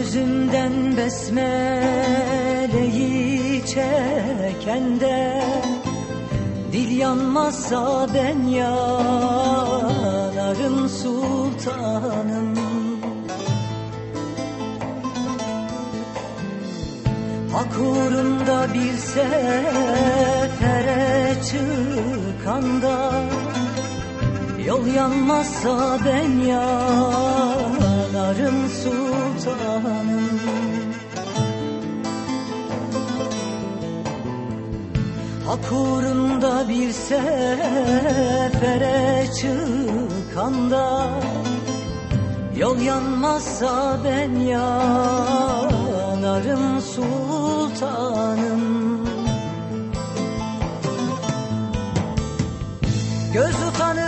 Can özümden besmeleyi çeken de Dil yanmazsa ben yanarım sultanım. Hak uğrunda bir sefere çıkanda Yol yanmazsa ben yanarım sultanım. Hak uğrunda bir sefere çıkanda Yol yanmazsa ben yanarım sultanım. Göz utanır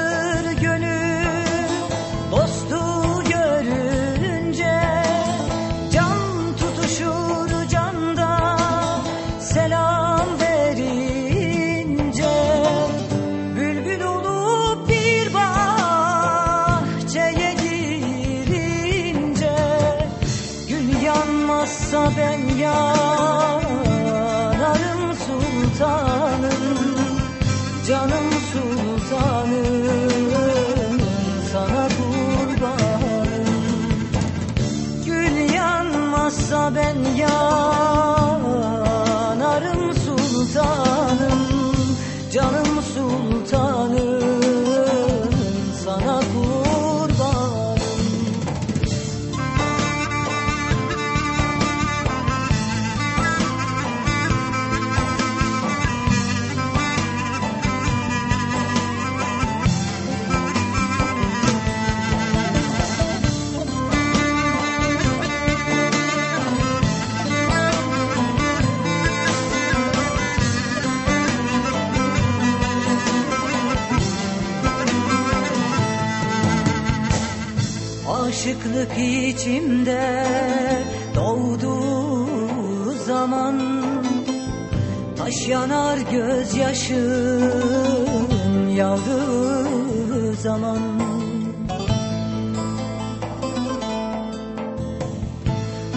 sultanım Canım sultanım sana kurbanım. Gül yanmazsa ben yanarım sultanım Canım sultanım Aşıklık içimde doğduğu zaman. Taş yanar gözyaşın yağdığı zaman.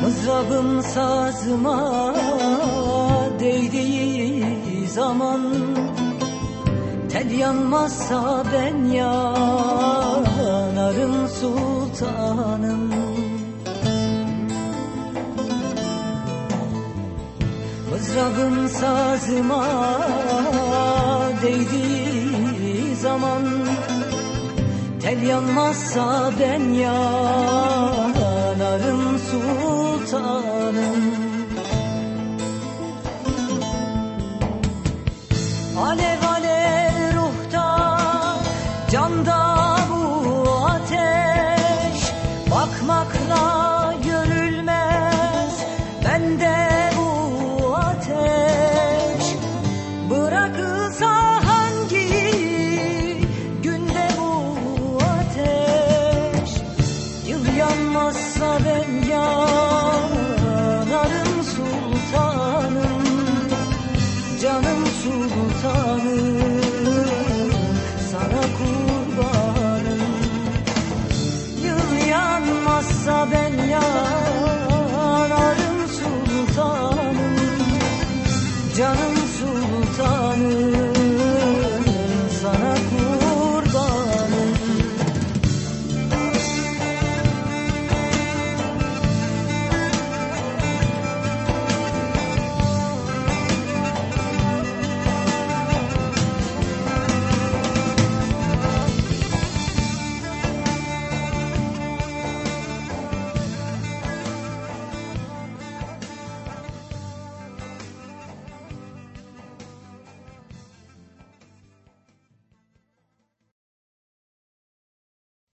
Mızrabım sazıma değdiği zaman. Tel yanmazsa ben yanarım sultanım. Mızrabım sazıma değdiği zaman Tel yanmazsa ben yanarım sultanım Bakmakla 等。